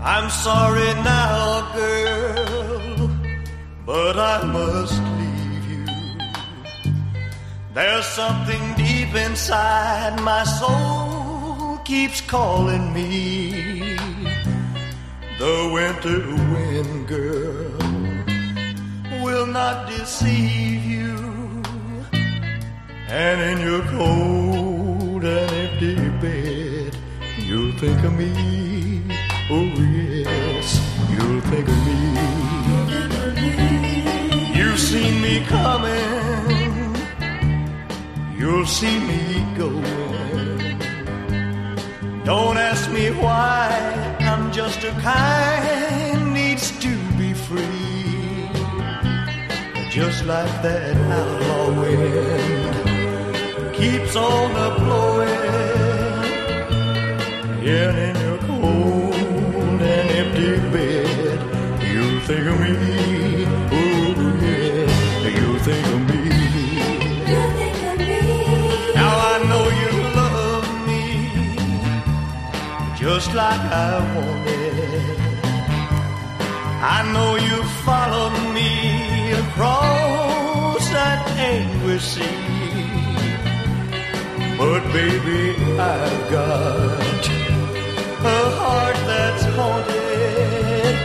I'm sorry now, girl, but I must leave you. There's something deep inside my soul keeps calling me. The winter wind, girl, not deceive you. And in your cold and empty bed, you'll think of me. Oh, yes, you'll think of me. You've seen me coming, you'll see me going. Don't ask me why, I'm just a kind Just like that outlaw wind keeps on a blowing. Yeah, in your cold and empty bed, you'll think of me. Oh, yeah, you'll think of me. Now I know you love me just like I wanted. I know you followed me across sea. But baby, I've got a heart that's haunted.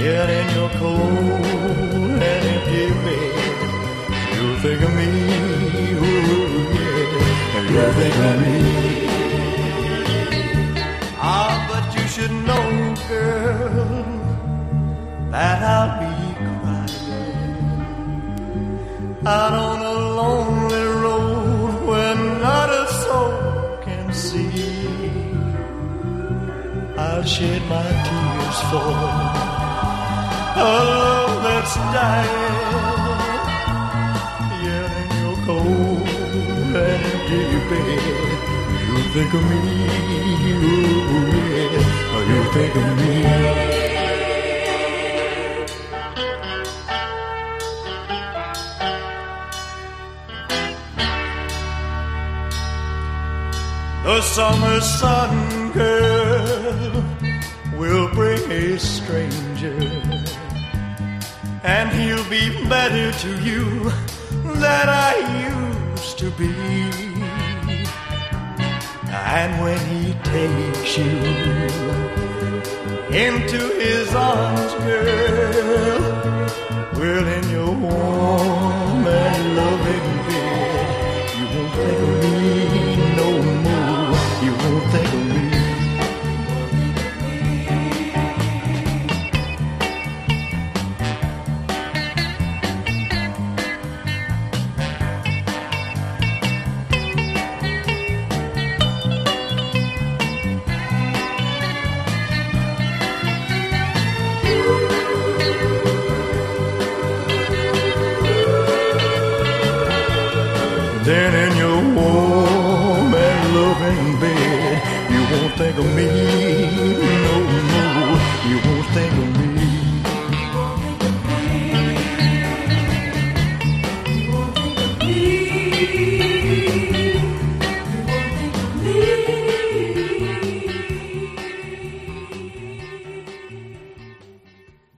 Yet in your cold and empty bed, you'll think of me. Ooh, yeah, you'll think of me. Ah, but you should know, girl, that I'll be out on a lonely road where not a soul can see. I'll shed my tears for a love that's dying. Yeah, in your cold and empty bed, you think of me. Ooh, yeah, oh, you think of me. The summer sun, girl, will bring a stranger, and he'll be better to you than I used to be. And when he takes you into his arms, girl, in bed. You won't think of me no more. You won't think of me.